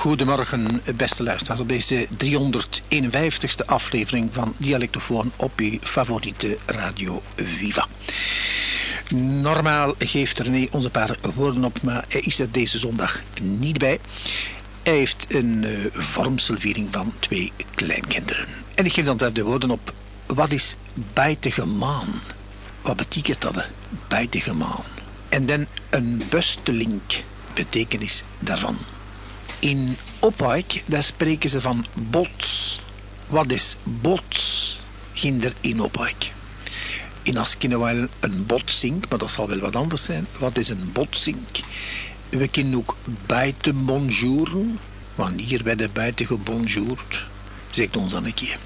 Goedemorgen, beste luisteraars, op deze 351ste aflevering van Dialectofoon op uw favoriete radio Viva. Normaal geeft René onze paar woorden op, maar hij is er deze zondag niet bij. Hij heeft een uh, vormselviering van twee kleinkinderen. En ik geef dan de woorden op. Wat is buitengemaan? Wat betekent dat, buitengemaan? En dan een bustelink, betekenis daarvan. In Ophaik, daar spreken ze van bots. Wat is bots? Ginder in Ophaik. In As kennen we een botsink, maar dat zal wel wat anders zijn. Wat is een botsink? We kennen ook buiten bonjouren. Wanneer werden buiten gebonjourd? Zegt ons dan een keer.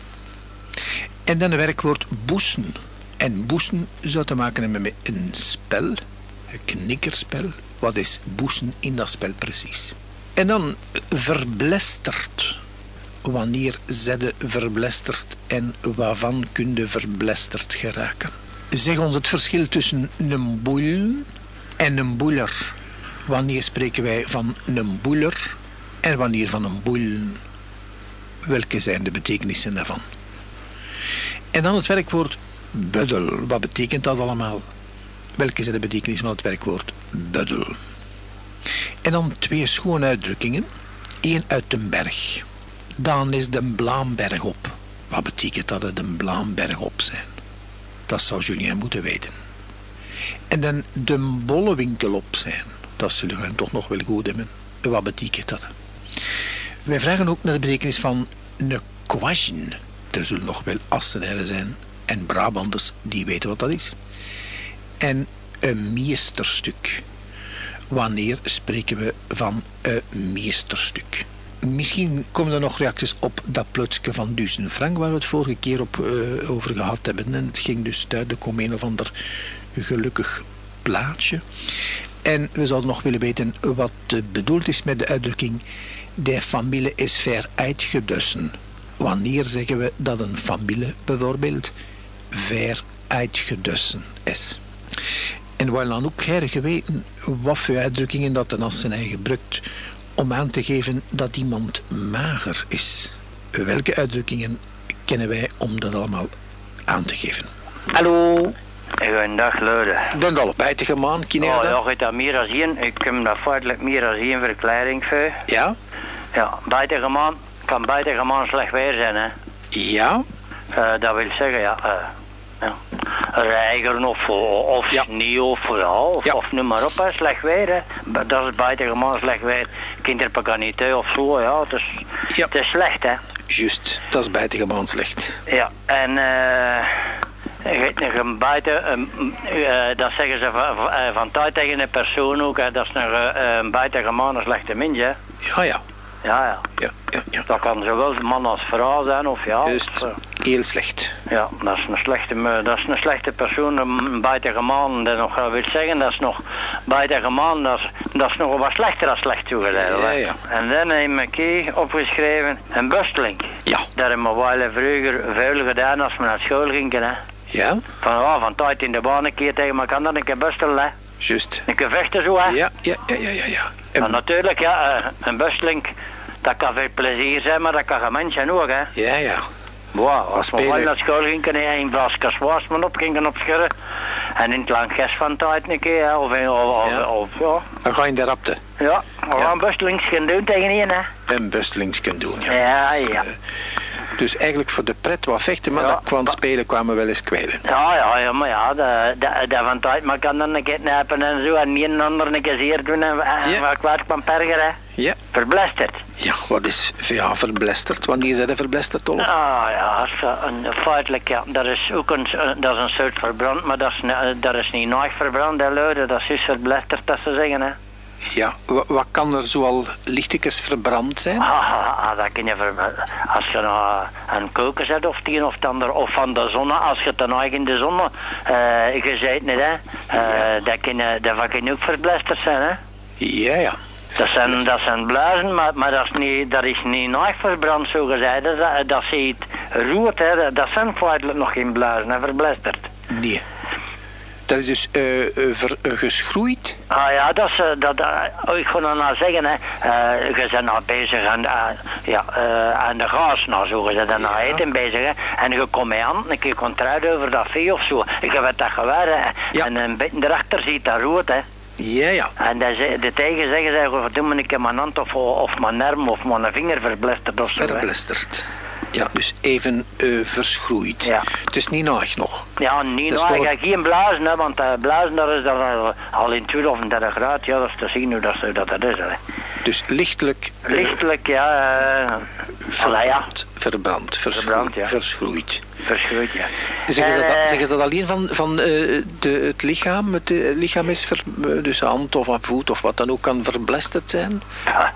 En dan het werkwoord boesen. En boesen zou te maken hebben met een spel, een knikkerspel. Wat is boesen in dat spel precies? En dan verblesterd. Wanneer zedde verblesterd en waarvan kun je verblesterd geraken? Zeg ons het verschil tussen een boel en een boeler. Wanneer spreken wij van een boeler en wanneer van een boel? Welke zijn de betekenissen daarvan? En dan het werkwoord buddel. Wat betekent dat allemaal? Welke zijn de betekenissen van het werkwoord buddel? En dan twee schone uitdrukkingen. Eén uit de berg. Dan is de Blaamberg op. Wat betekent dat het een Blaamberg op zijn? Dat zou Julien moeten weten. En dan de Bollewinkel op zijn. Dat zullen we toch nog wel goed hebben. Wat betekent dat? Wij vragen ook naar de betekenis van een kwasjen. Er zullen nog wel Assenaren zijn en Brabanders die weten wat dat is. En een meesterstuk wanneer spreken we van een meesterstuk. Misschien komen er nog reacties op dat plotsje van duizend frank waar we het vorige keer op, uh, over gehad hebben. En het ging dus duidelijk om een of ander gelukkig plaatje. En we zouden nog willen weten wat bedoeld is met de uitdrukking de familie is ver uitgedussen. Wanneer zeggen we dat een familie bijvoorbeeld ver uitgedussen is? En we dan ook graag geweten wat voor uitdrukkingen dat de Assenij gebruikt om aan te geven dat iemand mager is. Welke uitdrukkingen kennen wij om dat allemaal aan te geven? Hallo. Goedendag, Luiden. Dan al bijtige man, kinea. Oh ja, ik heb meer dan één. Ik heb daar feitelijk meer dan één verklaring voor. Ja? Ja, bijtige man kan bijtige man slecht weer zijn, hè. Ja? Uh, dat wil zeggen, ja... Uh, ja. Rijgeren of, of ja. sneeuw of, ja, of, ja. of noem maar op, hè. slecht weer. Hè. Dat is buiten gewoon slecht weer. Kinderpakanité of zo, ja. Het is, ja. het is slecht, hè. Juist, dat is buiten gewoon slecht. Ja, en... Uh, een buiten, uh, dat zeggen ze van, van tijd tegen een persoon ook, hè, dat is een een slechte mens. Hè. Ja, ja. Ja, ja. ja, ja, ja. Dat kan zowel man als vrouw zijn, of ja. Juist, of, heel slecht. Ja, dat is een slechte, dat is een slechte persoon, een buitenige man. Dat nog wil zeggen, dat is nog buitenige man, dat is, dat is nog wat slechter dan slecht toegeleid. Ja, ja. En dan heb ik hier opgeschreven, een bustelink. Ja. Dat hebben we wel vroeger veel gedaan als we naar school gingen, hè. Ja. Van, oh, van tijd in de baan een keer tegen elkaar, dan een keer bustelen, hè. Juist. Een keer vechten zo, hè. Ja, ja, ja, ja, ja. ja. En natuurlijk, ja, een bustelink dat kan veel plezier zijn, maar dat kan geen mensen ook, hè. Ja, ja. Wow, als we naar school gingen, kan je een glas op gingen opschudden. En in het lang gest van tijd een keer, of, of, ja. of, ja. Dan ga je de rapte. Ja, we gaan bustelings kunnen doen tegen je, hè. Een bustelings kunnen doen, ja. Ja, ja. Uh, dus eigenlijk voor de pret wat vechten, maar ja, dat kwam spelen kwamen wel eens kwijlen. Ja, ja, ja, maar ja, dat, van tijd maar kan dan een keer en zo en niet een ander een keer zeer doen en, en Ja. wat kwaad kwam perger, hè. Ja. Verblesterd. Ja, wat is ja, verblesterd? Wanneer zijn de verblesterd, Tolf? Ah ja, een, feitelijk ja, dat is ook een, dat is een soort verbrand, maar dat is, ne- dat is niet nooit verbrand, hè, luiden. Dat is juist verblesterd, dat ze zeggen, hè. Ja, wa- wat kan er zoal lichtjes verbrand zijn? Ah, ah, ah, dat kun je als je nou een koken zet of het een of het ander, of van de zon, als je het dan nog in de zon eh gezeten hebt, hè, eh, dat, je, dat kan ook verblesterd zijn, hè. Ja, ja. Dat zijn, dat zijn blazen, maar, maar dat, is niet, dat is niet zo gezegd. Dat, dat ziet roert, hè. Dat- zijn feitelijk nog geen blazen, verblesterd. Nee. Dat is dus ver- eh, geschroeid. Ah ja, dat is, dat, oh, ik ga dan nou zeggen, hè, je bent nou bezig aan, ja, aan de gas, nou zo, je bent er nou eten bezig, hè, en je komt mij aan, een keer komt eruit over dat vee of zo, ik heb dat gewaar, hè, Ja. en een beetje erachter ziet dat rood, hè. Ja, ja. En de, ze- de tegen zeggen ze, verdomme, ik heb mijn hand of, of mijn arm of mijn vinger verblisterd of zo. hè. Ja, dus even eh, verschroeid. Ja. Het is niet naag nog. Ja, niet Dat nou, toch- ik ga geen blazen, hè, want uh, blazen daar is daar al, al in 12 of 30 graden, ja, dat is te zien hoe dat, dat, dat is. Hè. Dus lichtelijk eh, Lichtelijk, ja, uh, verbrand, verbrand, verschroeid. Verbrand, ja. verschroeid. verschroeid, ja. Zeggen, ze dat, eh, zeggen ze dat alleen van, van eh, de, het lichaam? Het eh, lichaam is, ver, eh, dus hand of voet of wat dan ook, kan verblesterd zijn? Ja,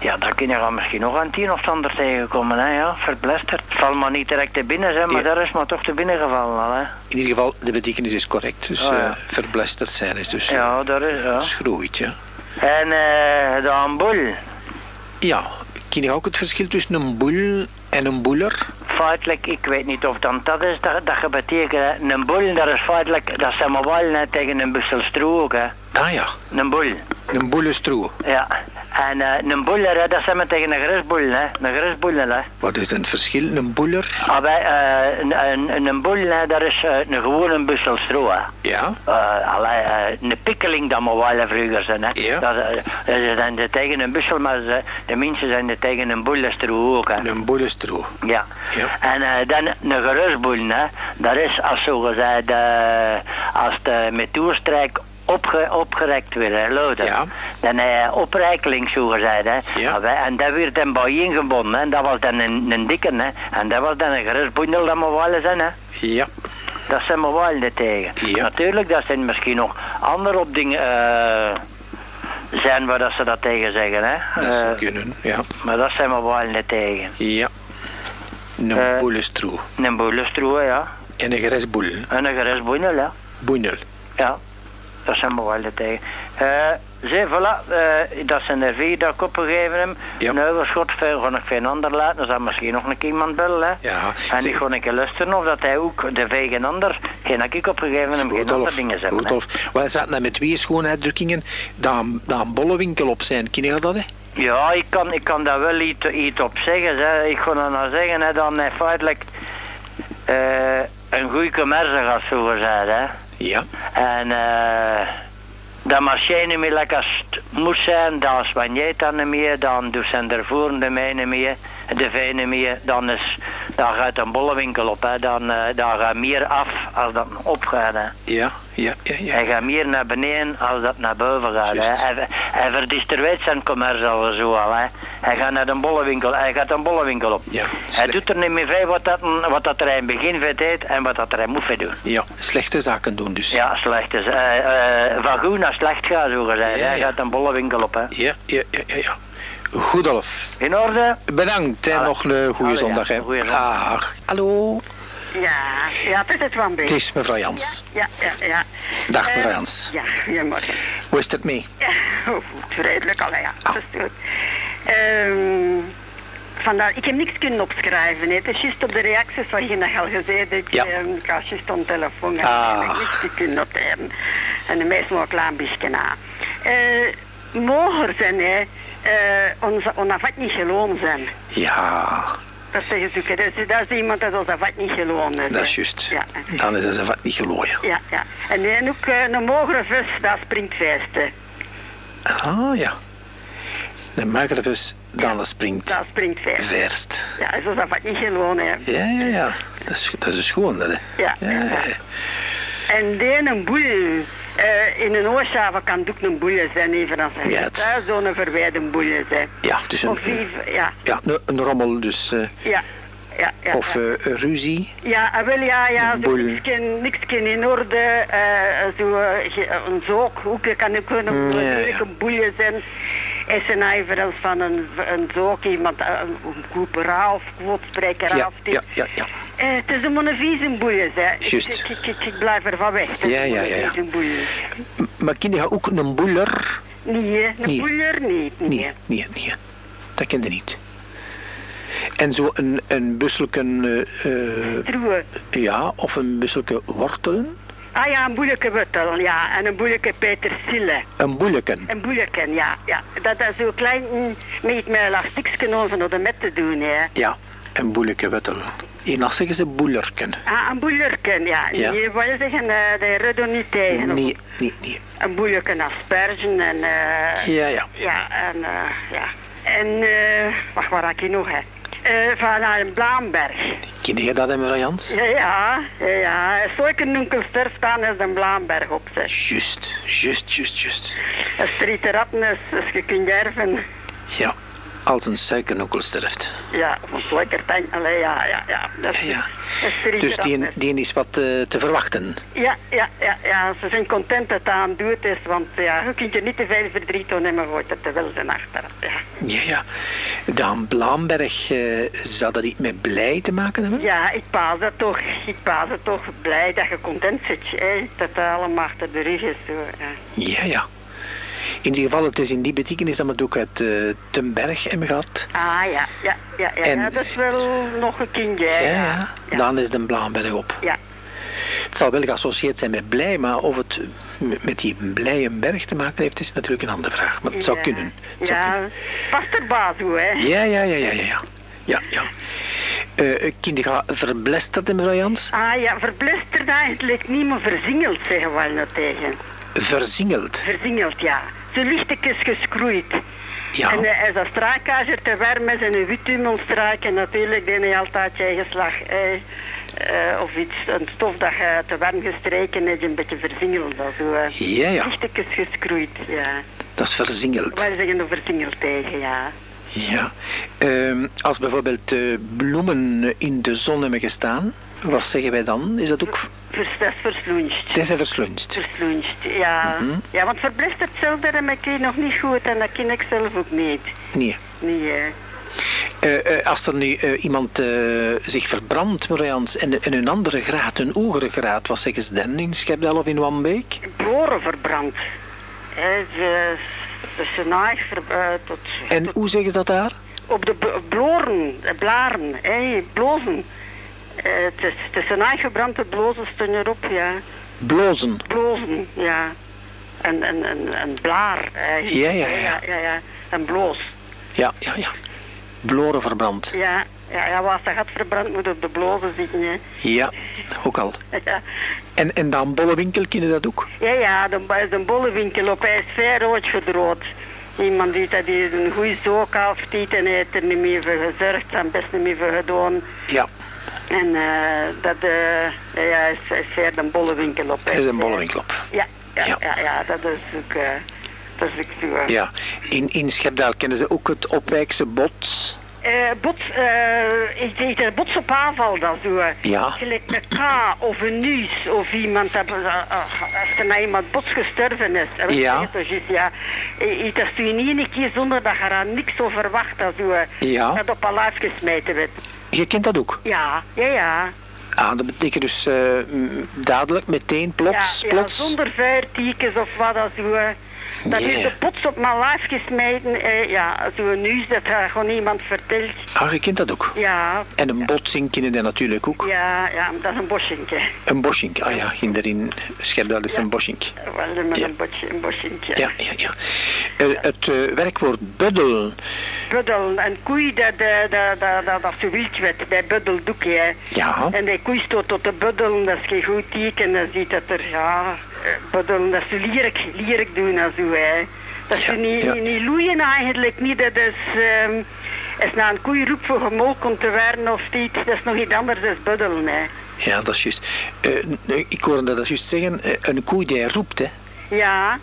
ja, daar kun je dan misschien nog aan tien of ander tegenkomen, hè, ja, verblesterd. Het zal maar niet direct te binnen zijn, maar Ja. daar is maar toch te binnen gevallen al, hè. In ieder geval, de betekenis is correct. Dus Oh, ja. eh, verblesterd zijn is dus Ja, daar is, ja. verschroeid, ja. En eh de amboel, Ja, ken je ook het verschil tussen een boel en een boeler? feitelijk, ik weet niet of dan dat is, dat, dat je betekent, hè. een boel, dat is feitelijk, dat zijn maar wel net tegen een bussel stro ook, hè. Ah ja, Een boel. een boelenstroe. Ja, en eh, een boeler, hè, dat zijn we tegen een grisboel, hè. Een grisboel, hè. Wat is het verschil? Een boeler? Ah, wij, eh, een, een, een boel, hè, dat is eh, een gewone bussel stro, hè. Ja. Eh, allee, eh, een pikkeling dat we wel vroeger zijn, hè. Ja. Dat, eh, ze zijn de tegen een bussel, maar ze, de mensen zijn tegen een boelestro ook, hè. Een boelenstroe. Ja. Ja. En eh, dan een gerustboel, hè. Dat is als zo gezegd, eh, als de met toerstrijk opge, opgerekt hè, lood. Ja. Dan eh oprijkeling, zo gezegd, hè. Ja. En dat werd dan bij ingebonden, hè. En dat was dan een, een dikke, hè. En dat was dan een gerustboendel dat we wel zijn, hè. Ja. Dat zijn we wel niet tegen. Ja. Natuurlijk, dat zijn misschien nog andere op dingen eh, zijn waar dat ze dat tegen zeggen, hè. Dat zou Eh, kunnen, ja. maar dat zijn we wel niet tegen. Ja. Een boelenstroe. Een boelenstroe, ja. En een geresboel. En een gerustboendel, ja. Boenel. Ja, dat zijn we wel. Eh zie, voilà, eh, dat zijn er vier dat ik opgegeven heb. Ja. Een overschot veel ga ik veel ander laten, dan zal misschien nog een keer iemand bellen. Hè. Ja. En ik ga een keer luisteren of dat hij ook de vijf ander, geen dat ik opgegeven heb, geen andere dingen zijn. hè. Rudolf. Wij zaten daar met twee schoonuitdrukkingen. Daar daar een bollewinkel op zijn. Ken je dat, hè? Ja, ik kan, ik kan daar wel iets, iets op zeggen. Hè. Ik ga dan nou zeggen, hè, dan eh, feitelijk eh, een goede commerce gaat zo gezegd. Hè. Ja. En eh dat marcheert niet meer lekker moet zijn, dan spanjeert dat niet meer, dan doet zijn de mij niet meer, de vee niet meer, dan, is, dan gaat een bollewinkel op, hè. Dan, eh, dan gaat meer af als dat opgaat. Hè. Ja. Ja. Ja. ja. Hij gaat meer naar beneden als dat naar boven gaat. Hè. Hij, hij zijn commerce al zo al. Hè. Hij gaat naar de bollewinkel, hij gaat een bollewinkel op. Ja, hij doet er niet meer veel wat dat, wat dat er in het begin deed en wat dat er in moet doen. Ja. Slechte zaken doen dus. Ja, slecht is. eh, eh, van goed naar slecht gaat, zo gezegd. Ja, Hij gaat een bollewinkel op, hè. Ja. Ja. Ja. ja, ja. Goedolf. In orde? Bedankt en nog een goede zondag. hè. goeie zondag. Dag. Hallo. Ja, ja, het is het van Het is mevrouw Jans. Ja, ja, ja. Dag, Eh, mevrouw Jans. Ja, goedemorgen. Hoe is het mee? Ja, oh, goed, redelijk, allee, ja. Ah. Dat is goed. Ehm, vandaar, ik heb niks kunnen opschrijven. hè. Het is juist op de reacties wat je al gezegd hebt. Ja. ehm, ik was juist aan telefoon en Ah. ik heb niks kunnen noteren. En de meesten nog een klein beetje na. Eh, mogen zijn, hè. eh niet gewoon zijn. Ja, Dat zeggen ze ook. Dat is, dat is iemand dat ons afhankelijk niet gewoon is. dat is juist. Ja. Dan is het wat niet gelooien. Ja, ja. En dan ook eh, een mogere vis, dat springt feesten. Ah ja. De magere vis, dan springt Dat springt feesten. verst. Ja, zo is dat wat niet gewoon, hè. Ja, ja, ja. Dat is, dat is dat, hè. Ja, ja, ja. En dan een boel. Eh, in een oorshaven kan het ook een boel zijn, even als een Ja, het- zo'n verwijde boel zijn. Ja, dus een, Of even, ja, ja, een, rommel, dus. eh, ja. Ja, ja, of ja. eh, ruzie. Ja, ah, wel ja, ja, zo niksken, niksken in orde, zo, een zook, ook kan ook een, Mm, een boelje zijn. Is een ijverens van een, een zook, iemand, eh, een koeperaar of Ja, of ja, ja, ja. Eh, het is een boelje, hè. Ik, Juist. ik, ik, ik, ik blijf ervan weg. Het is Ja, ja, ja, Maar ken je ook een boeler? Nee, een Nee. boeljer niet, nee. Nee, nee, nee. Dat kende niet. En zo een, een busselke, Troe. ja, of een busselke wortelen. Ah ja, een boeilijke wuttel, ja. En een boeilijke petersilie. Een boeilijken. Een boeilijke, ja. ja. Dat is zo klein mm, met mijn elastiekje om van de met te doen, hè. Ja, een boeilijke wuttel. In zeggen ze boelerken. Ah, een boeilijken, ja. Ja. Je wil je zeggen, eh de redden niet tegen. Nee, nee, nee. Een boeilijke aspergen en... eh Ja, ja. Ja, en eh, ja. En, wacht, waar had je nog, hè? Eh van een Blaamberg. Ken je dat, mevrouw Jans? Ja, ja. Zulke nunkelster staan is een Blaamberg op. Juist, juist, juist, juist. Als er iets te ratten is, als je kunt erven. Ja, als een suikernokkel sterft. Ja, of een lekker tank. Allee, ja, ja, ja. Dat is, Ja, Dus die, die is wat eh, te verwachten. Ja, ja, ja, ja. Ze zijn content dat het aan doet is, want ja, je kunt er niet te veel verdriet aan nemen, gooit het te wel zijn achteraf. Ja. Ja, ja. Daan Blaamberg, eh, zou dat iets met blij te maken hebben? Ja, ik paas het toch. Ik paas het toch blij dat je content zit. Hè? Dat het allemaal achter de rug is. Ja, ja. In ieder geval, het is in die betekenis dat we het ook uit eh ten berg hebben gehad. Ah ja, ja, ja, ja, En- ja, dat is wel nog een kindje. Ja, Ja. Dan is de Blaamberg op. ja. Het zal wel geassocieerd zijn met blij, maar of het met die blije berg te maken heeft, is natuurlijk een andere vraag. Maar het zou kunnen. Het zou Ja, past er baas hoe, hè? Ja, ja, ja, ja, ja. ja. Ja, ja. Eh kinderen gaan verblästerd, mevrouw Jans? Ah ja, verblisterd eigenlijk niet, maar verzingeld zeggen we wel tegen. Verzingeld. Verzingeld, ja. Zo lichtekes geschroeid. Ja. En eh, als dat straakkager te warm is en een wittumelstraak en natuurlijk die je altijd je eigen slag eh, eh, of iets, een stof dat je te warm gestreken is, een beetje verzingeld. Zo, eh, Ja, ja. lichtekes geschroeid, ja. Dat is verzingeld. Wij zeggen er verzingeld tegen, ja. Ja. Ehm, als bijvoorbeeld eh, bloemen in de zon hebben gestaan, wat zeggen wij dan? Is dat ook... Vers, dat is versloenst. Het is verslunst. Verslunst, ja. Mhm. Ja, want verblisterd zelf, dat heb ik nog niet goed en dat ken ik zelf ook niet. Nee. Nee, hè. Eh, eh, als er nu eh, iemand zich verbrandt, Jans, en, en een andere graad, een hogere graad, wat zeggen ze dan in Schepdal of in Wambeek? Boren verbrand. Ze, eh, tot, En tot- hoe zeggen ze dat daar? op de bloren, blaren, hè, blozen. Eh, het is, het is senaai verbrand, de blozen staan erop, ja. Blozen. Blozen, ja. Een, een, een, een blaar. hè. Ja, ja, ja. ja, ja, ja. Een bloos. Ja, ja, ja. Bloren verbrand. Ja, ja, ja, als dat gat verbrand moet op de blozen zitten, hè. Ja, ook al. Ja. En, en dan Bollewinkel, kennen dat ook? Ja, ja, de, is een bollenwinkel op. Hij is vrij rood gedrood. Iemand die dat die een goede zook heeft en hij heeft er niet meer voor gezorgd en best niet meer voor gedaan. Ja, En eh, dat eh ja, is, is een bollenwinkel op. is een Bollewinkel op. Ja, ja, Ja. ja, ja, dat is ook, eh, dat is ook zo. Ja, in, in Schepdaal kennen ze ook het Opwijkse bot. Eh, bots, ik deed er bots op aanval dat zo. Ja. Gelijk een K of een Nuus of iemand dat, als er naar iemand bots gestorven is. Ja. toch is, ja. Dat doe je niet een keer zonder dat je er aan niks over verwacht dat zo. Ja. Dat op een lijf gesmeten werd. Je kent dat ook? Ja, ja, ja. Ah, dat betekent dus eh, dadelijk, meteen, plots, ja, ja, plots. zonder vuurtiekens of wat dat zo. Eh. Dat is de pots op mijn lijf gesmeten. Eh, ja, zo'n nieuws dat er gewoon iemand vertelt. Ah, je kent dat ook. Ja, En een botsing kennen die natuurlijk ook. ja, ja, dat is een bosjentje. Een boschink, ah ja, in Schepdaal is Ja. een boschink. Wel met Ja. een, bosje, een. Ja, ja, ja. Eh, het eh, werkwoord buddel, Buddel, een koei dat, eh, dat, dat, dat, dat zo wild werd, bij buddeldoekje. ja, En die koei stoot tot de buddel, dat is geen goed teken. Dan ziet dat er, ja, buddel, dat is zo lierik, lierik doen en zo, hè. Dat is Ja, zo niet, ja. niet, loeien eigenlijk, niet. Dat is, ehm als na een koei roept voor gemolken komt te werden of iets, dat is nog iets anders dan buddelen, hè. ja, dat is juist. Eh, ik hoorde dat juist zeggen, eh, een koe die roept, hè. Ja.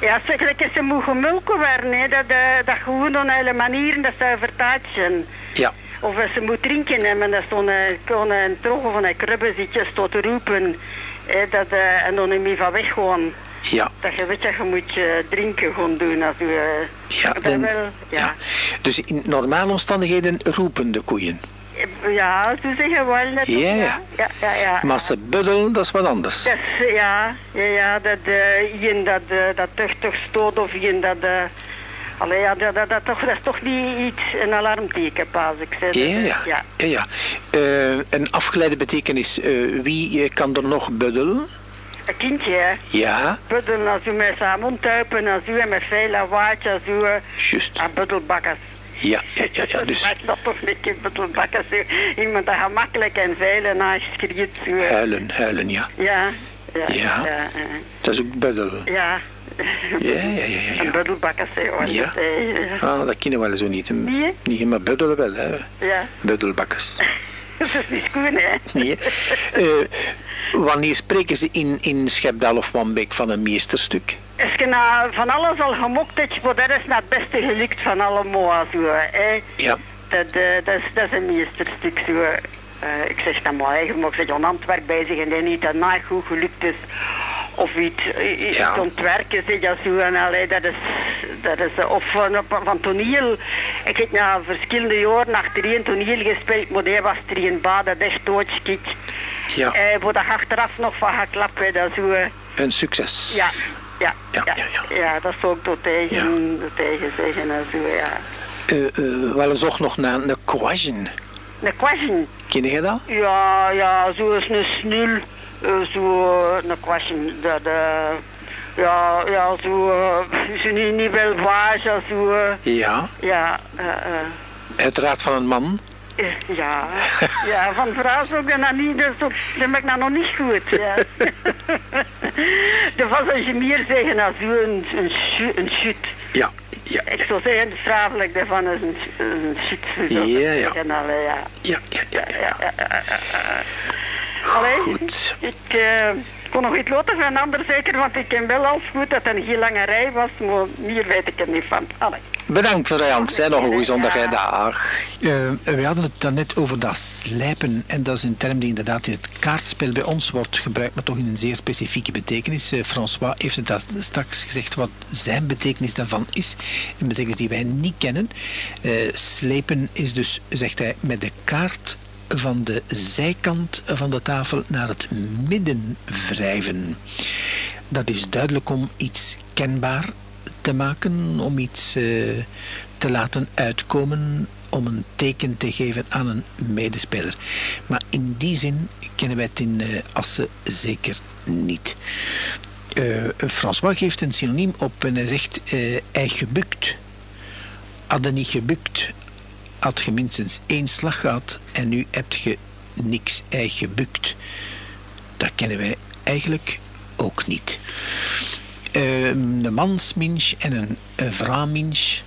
Ja, zeg, like, als ze moet gemolken werden, hè, dat, eh, dat gewoon op een hele manier, dat ze vertaatsen. Ja, Of als ze moet drinken hebben, dat zo'n kon een trog of een kribbe zit tot roepen. Dat, eh, en dan niet meer van weg gewoon. ja. Dat je weet dat je moet eh, drinken gewoon doen. Als je, eh, Ja, dat dan- wel, ja. ja. Dus in normale omstandigheden roepen de koeien. Ja, zo zeggen we wel net. Ja, ja. ja, ja, ja. Maar ze buddelen, dat is wat anders. Dat is, ja, ja, ja, dat uh, iemand dat, uh, dat toch, toch stoot of iemand dat... Uh, allee, ja, dat, dat, dat, toch, dat is toch niet iets, een alarmteken, pas ik zeg. Ja, ja. ja. ja, ja. Eh, een afgeleide betekenis, eh, wie eh, kan er nog buddelen? Een kindje, hè? Ja, Buddel, als u met zijn mond tuipen, als u met veel lawaadje, als u... juist. Aan buddelbakkers. Ja, ja, ja, ja, dus Maar dat toch niet in buddelbakkers. Iemand dat gemakkelijk en veel naast schreeuwt. zo. huilen, huilen, ja. Ja. Ja. Ja. Ja. ja. Dat is ook buddel. ja. Ja, ja, ja, ja. Een hoor. Ja. Dat, eh, Ah, dat kennen we wel zo niet. Nee? Niet, maar buddelen wel, hè. Ja. Buddelbakkers. Dat is niet goed, hè. Nee. Eh, wanneer spreken ze in, in Schepdal of Wambeek van een meesterstuk? Als je nou van alles al gemokt dat is naar het beste gelukt van allemaal. Zo, hè. Ja. Dat, eh, dat, is, dat is een meesterstuk. Zo. Ik zeg dat maar maar ik zeg aan Antwerpen bezig en die niet dat na goed gelukt is. Of iets, iets Ja. ontwerken, zeg dat zo. En allee, dat is, dat is, eh, of van, van toneel. Ik heb na verschillende jaren achtereen toneel gespeeld, maar die was er een bad, dat is doodskik. Ja, Eh, voor dat achteraf nog van gaat klappen, dat zo. eh, een succes. ja, ja, Ja, ja, ja, ja. ja, dat zou ik door tegen, door tegen zeggen en zo, ja. Eh, eh, wel eens ook nog naar een quagen. Een kwastje. Ken je dat? Ja, ja, zo is een snul, eh, zo eh, een kwastje, dat, eh, ja, ja, zo, eh, zo niet, niet wel waage, zo, eh, Ja, ja, eh, eh, uiteraard van een man. eh, ja, ja, van vrouw zou ik dat nou niet, dat, is ook- dat ben ik nou nog niet goed, ja. Er was een gemier zeggen als u een, een, een shit. Ja, ja, Ik zou zeggen, de strafelijk daarvan is een, een Ja, ja. zeggen, allee, ja. ja, ja, ja, ja. Allee, Goed. ik eh, kon nog iets laten van een ander zeker, want ik ken wel als goed dat het een heel lange rij was, maar meer weet ik er niet van. Allee. Bedankt voor de Jans, hè. nog een goede zondag, dag. Eh, we hadden het daarnet over dat slijpen. En dat is een term die inderdaad in het kaartspel bij ons wordt gebruikt, maar toch in een zeer specifieke betekenis. Eh, François heeft het daar straks gezegd wat zijn betekenis daarvan is. Een betekenis die wij niet kennen. Eh, slepen is dus, zegt hij, met de kaart van de zijkant van de tafel naar het midden wrijven. Dat is duidelijk om iets kenbaar te maken, om iets eh, te laten uitkomen, om een teken te geven aan een medespeler. Maar in die zin kennen wij het in eh, Assen zeker niet. Eh, François geeft een synoniem op en hij zegt hij gebukt. Hadden niet gebukt, had je minstens één slag gehad en nu heb je niks ei gebukt. Dat kennen wij eigenlijk ook niet. Ehm, een mansminch en een, een vrouwminch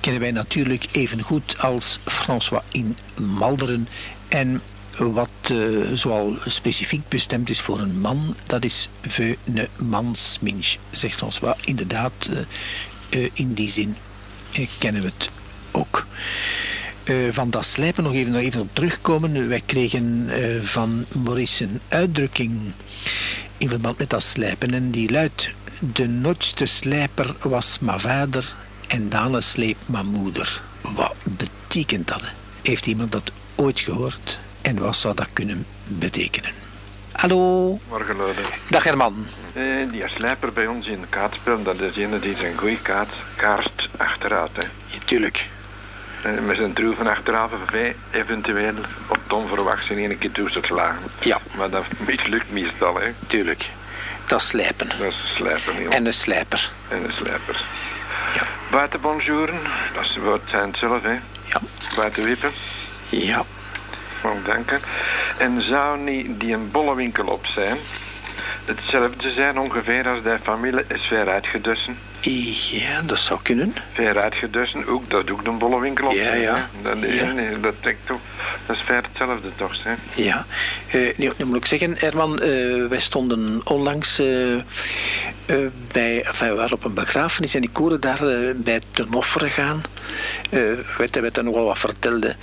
kennen wij natuurlijk even goed als François in Malderen. En wat eh, zoal specifiek bestemd is voor een man, dat is een mansminch, zegt François. Inderdaad, eh, eh, in die zin kennen we het ook. Eh, van dat slijpen nog even, nog even op terugkomen. Wij kregen eh, van Maurice een uitdrukking in verband met dat slijpen. En die luidt: De noodste slijper was mijn vader en daarna sleep mijn moeder. Wat betekent dat? Heeft iemand dat ooit gehoord? En wat zou dat kunnen betekenen? Hallo, Morgen, Lode. dag Herman. Eh, die slijper bij ons in de kaartspel, dat is een die zijn goede kaart kaarst achteruit. Hè. Ja, tuurlijk. Eh, met zijn troeven achteraf eventueel op het onverwachts in één keer toe te slagen. Ja. Maar dat mislukt meestal, hè. Tuurlijk. Dat slijpen. Dat is een slijper, niet En een slijper. en een slijper. Ja. Buiten bonjouren, dat is het zijn het zelf, hè. Ja. Buiten wippen, Ja. danken. En zou niet die een bollewinkel op zijn, hetzelfde zijn ongeveer als de familie is ver uitgedussen. Ja, dat zou kunnen. Uitgedussen, ook, dat doet ook een bollewinkel op. Ja, ja. Dat, is- Ja. nee, dat, toch, dat is ver hetzelfde toch, hè. Ja, Eh nu, nu moet ik zeggen, Herman, eh, wij stonden onlangs eh, bij, enfin, we waren op een begrafenis en ik hoorde daar bij ten offeren gaan. Eh weet, hij werd daar nogal wat vertelde.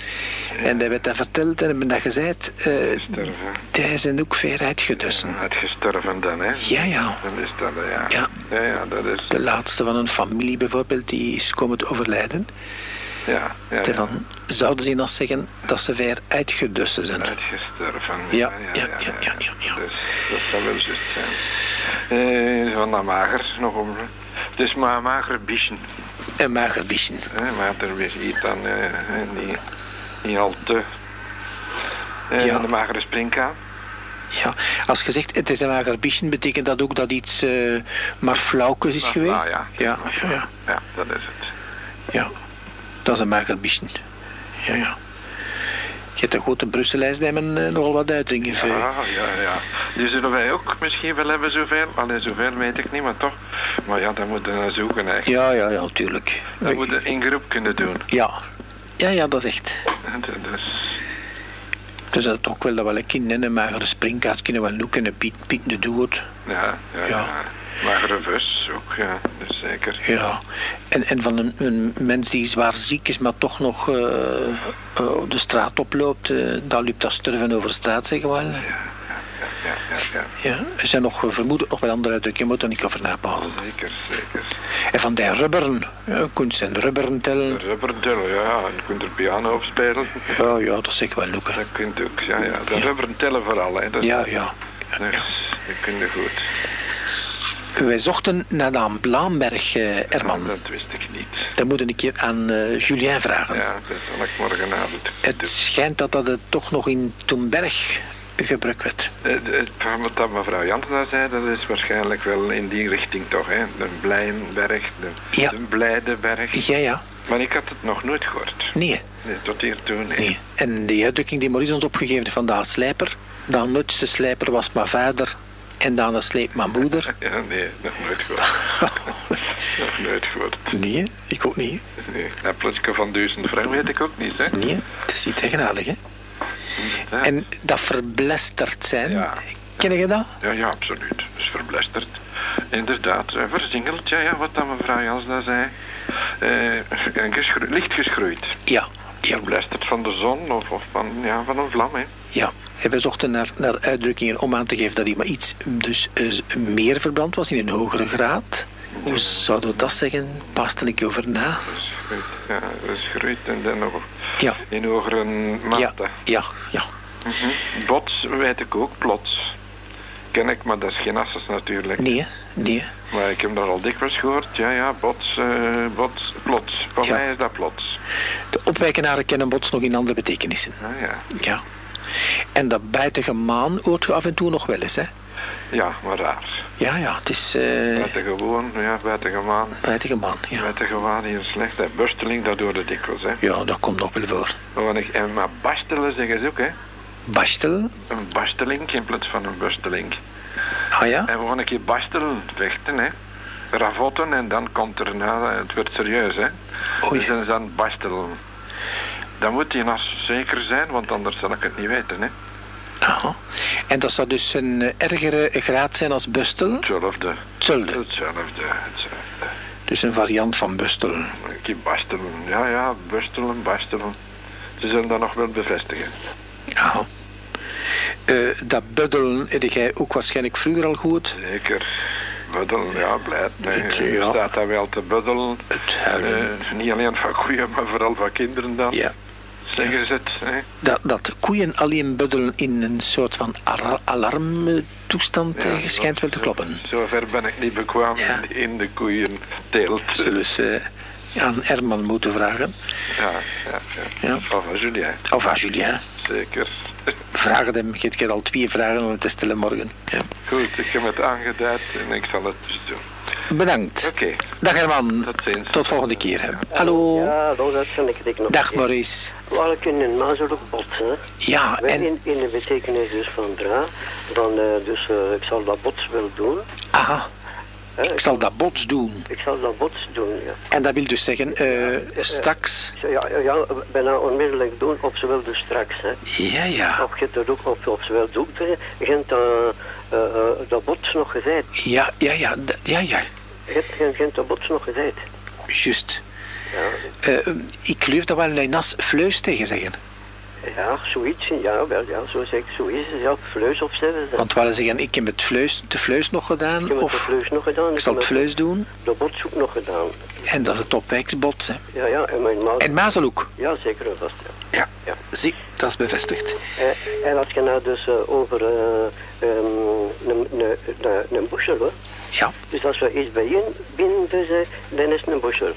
En hij werd daar verteld en hebben dat gezegd, eh Sterven. die zijn ook ver uitgedussen. Uitgestorven dan, hè. Ja, ja. Dan is dat, hè, ja. Ja. Ja, ja, dat is... De laatste van een familie bijvoorbeeld, die is komen te overlijden. Ja, ja, ja. Zouden ze dan zeggen dat ze ver uitgedussen zijn. Uitgestorven. Ja, ja, ja, ja, ja, ja. Dus, dat zal wel juist zijn. Eh, van dat mager nog om. Het is maar een mager biesje. Een mager biesje. Hè, maar er is iets dan niet, niet al te. Ja. De magere springkaan. Ja, als je zegt het is een mager bichen, betekent dat ook dat iets eh, maar flauwkes is geweest? flauw, ja. Ja, ja, ja, dat is het. ja. Dat is een mager bichen. Ja, ja. Je hebt een grote Brusselijs die men eh, nogal wat uitdringen. Ja, ja, ja. Die zullen wij ook misschien wel hebben zoveel. Alleen zoveel weet ik niet, maar toch. Maar ja, dat moeten we naar zoeken eigenlijk. Ja, ja, ja, natuurlijk. Dat moeten we in groep kunnen doen. Ja. Ja, ja, dat is echt. Dus, Dus dat is ook wel dat kind en een magere springkaart kunnen wel loeken en Piet, Piet de Doet. ja, ja, Ja. ja. Magere vis ook, ja. Dus zeker. Ja. En, en van een, een mens die zwaar ziek is, maar toch nog op de straat oploopt, eh dan loopt dat sterven over straat, zeggen we wel. Ja, ja, ja. Ja. Er zijn nog vermoedelijk nog wel andere uitdrukkingen, je moet er niet over napassen. Zeker, zeker. En van die rubberen, ja, kunst en rubberen tellen. Rubberdel, ja. En je kunt er piano op spelen. Ja, ja, dat zeg ik wel lukken. Dat kunt ook, ja, ja. De rubberen tellen vooral, hè. Dat, Ja, ja. Dus, dat kun je goed. Wij zochten naar de Blaamberg, eh, Erman. Dat wist ik niet. Dat moet ik keer aan eh, Julien vragen. Ja, dat zal ik morgenavond Het doen. schijnt dat dat het toch nog in Toenberg gebruikt werd. Eh, wat dat mevrouw Jansen daar zei, dat is waarschijnlijk wel in die richting toch, hè. De Blijnberg, de, Ja. de Blijdeberg. Ja, ja. Maar ik had het nog nooit gehoord. Nee, Nee, tot hiertoe, nee. nee. En die uitdrukking die Maurice ons opgegeven van de slijper. De nutste slijper was mijn vader en dan een sleep mijn moeder. Ja, nee, nog nooit gehoord. nog nooit gehoord. Nee, ik ook niet. Nee. Dat plotje van duizend frank weet ik ook niet, hè. Nee, het is niet eigenaardig, hè. Ja. En dat verblästerd zijn, Ja. ken je dat? Ja, ja, absoluut. Dus verblästerd. Inderdaad, verzingeld, ja, ja, wat dan mevrouw Jans daar zei. Eh, en licht geschroeid. Ja, ja, Verblästerd van de zon of, of van, ja, van een vlam, hè. ja. We zochten naar, naar uitdrukkingen om aan te geven dat iemand iets dus eh, meer verbrand was in een hogere graad. Hoe zouden we dat zeggen? Pas er een keer over na. Ja, en dan nog Ja, in hogere ja, mate. ja, ja. Mhm. Bots weet ik ook, plots. Ken ik, maar dat is geen asses natuurlijk. Nee, hè? nee. Maar ik heb dat al dikwijls gehoord. Ja, ja, bots, eh, bots, plots. Voor Ja. mij is dat plots. De opwijkenaren kennen bots nog in andere betekenissen. Ah, ja. Ja. En dat bijtige maan hoort je af en toe nog wel eens, hè? ja, maar raar. Ja, ja, het is eh Buitengewoon, ja, bijtige maan, ja. Buitengewoon hier slecht. Hè. Bursteling, dat doe je dikwijls, hè. Ja, dat komt nog wel voor. Maar, wanneer- en, maar bastelen zeggen ze ook, hè. Bastel, Een basteling in plaats van een bursteling. ah ja? En we gaan een keer bastelen, vechten, hè. Ravotten en dan komt er, nou, het wordt serieus, hè. Oei. Dus dan is dan moet die nas zeker zijn, want anders zal ik het niet weten, hè. Aha. En dat zou dus een eh, ergere graad zijn als bustel? Hetzelfde. Hetzelfde. Hetzelfde, hetzelfde. Dus een variant van bustel. Een keer bastelen. Ja, ja, bastelen, bastelen. Ze zullen dat nog wel bevestigen. Aha. Eh, dat buddelen heb jij ook waarschijnlijk vroeger al goed. Zeker. Buddelen, ja, blijft. Nee, ja. staat daar wel te buddelen. Het. Eh, niet alleen van koeien, maar vooral van kinderen dan. Ja. Zeggen ze het. Hè? Dat, dat koeien alleen buddelen in een soort van alarmtoestand Ja, eh, schijnt wel te kloppen. Zover ben ik niet bekwaam Ja. in, de koeienteelt. Zullen ze eh, aan Herman moeten vragen. Ja, ja, ja. Ja. Of aan Julien, Of aan Julien. zeker. Vragen hem. Je hebt al twee vragen om het te stellen morgen. Ja. Goed, ik heb het aangeduid en ik zal het dus doen. Bedankt. Oké, Dag Herman. tot ziens. Tot volgende keer. hè. Hallo. Ja, dat dat vind ik nog. Dag Maurice. Wel kunnen mazel ook botsen. Ja, Wij en... in, in de betekenis dus van dra. Van, eh, dus eh, ik zal dat bots wel doen. Aha, Hè, ik zal dat bots doen. ik zal dat bots doen, ja. En dat wil dus zeggen, eh, straks... Ja, ja, ja, bijna onmiddellijk doen, op zowel dus straks. Hè. Ja, ja. Of je het ook op, op zowel doet, hè. je hebt dat, eh, eh, dat bots nog gezegd. Ja, ja, ja, ja, ja. Je hebt, dat bots nog gezegd. Juist. Ja, Eh, ik geloof dat wel een nas fleus tegen zeggen. ja, zoiets, ja, wel, ja, zo zeg ik, zo is het, ja, vleus of zo. Want wel zeggen, ik heb het vleus, de fleus nog gedaan, Ik heb het of vleus nog gedaan. ik zal het heb vleus doen. De bots ook nog gedaan. En dat is het opwijksbots, hè. Ja, ja, en mijn maat. En mazelhoek. Ja, zeker en vast. Ja. Ja, Ja. zie, dat is bevestigd. Eh, en als je nou dus eh, over eh, ehm, een een- een-. Ja, Dus als we iets bij je binnen, eh, dan is het een bushel.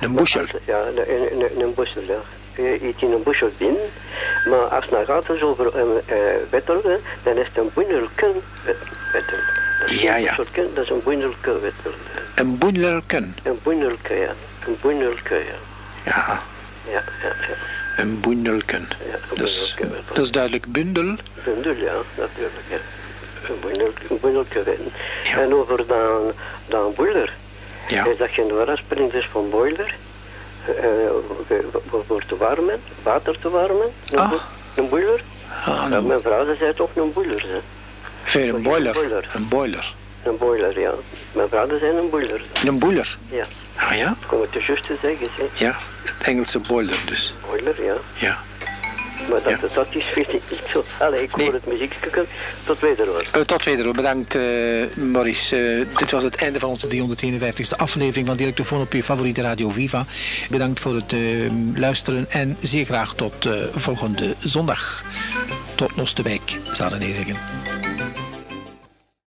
een bushel. Ja, een, een, een bushel, ja. Je eet in een bushel binnen. Maar als het gaat over um, uh, wettelen, dan is het een bundelken. Dat is Ja, ja. een dat is een bundelke wettelen. Een boenlerken. Een bundelke, ja. Een bundelke, ja. Ja, Ja, ja, ja. een boendelken. Ja, een dat is duidelijk bundel. Bundel, ja, natuurlijk. Ja. Wetten. Ja. En over dan, dan boiler. Ja. Is dat geen waarspelling is van boiler? Eh, eh, voor- te warmen, water te warmen. Een, Ah. een boiler. Ah, mijn vrouw ze zei toch een boiler. Hè? een Een boiler. boiler. Een boiler. Een boiler, ja. Mijn ze zei een boiler. Een boiler. Ja, Ah ja? kom het dus juist te zeggen. Hè? Ja, het Engelse boiler dus. Boiler, ja. Ja. Maar dat, Ja. dat is vind ik niet zo. Allee, ik Nee. hoor het muziekje. Tot wederhoor. Eh, tot wederom. Bedankt, eh, Maurice. Eh, dit was het einde van onze 351ste aflevering van Dialectofoon op uw favoriete Radio Viva. Bedankt voor het eh, luisteren en zeer graag tot volgende zondag. Tot Noostewijk, zouden we zeggen.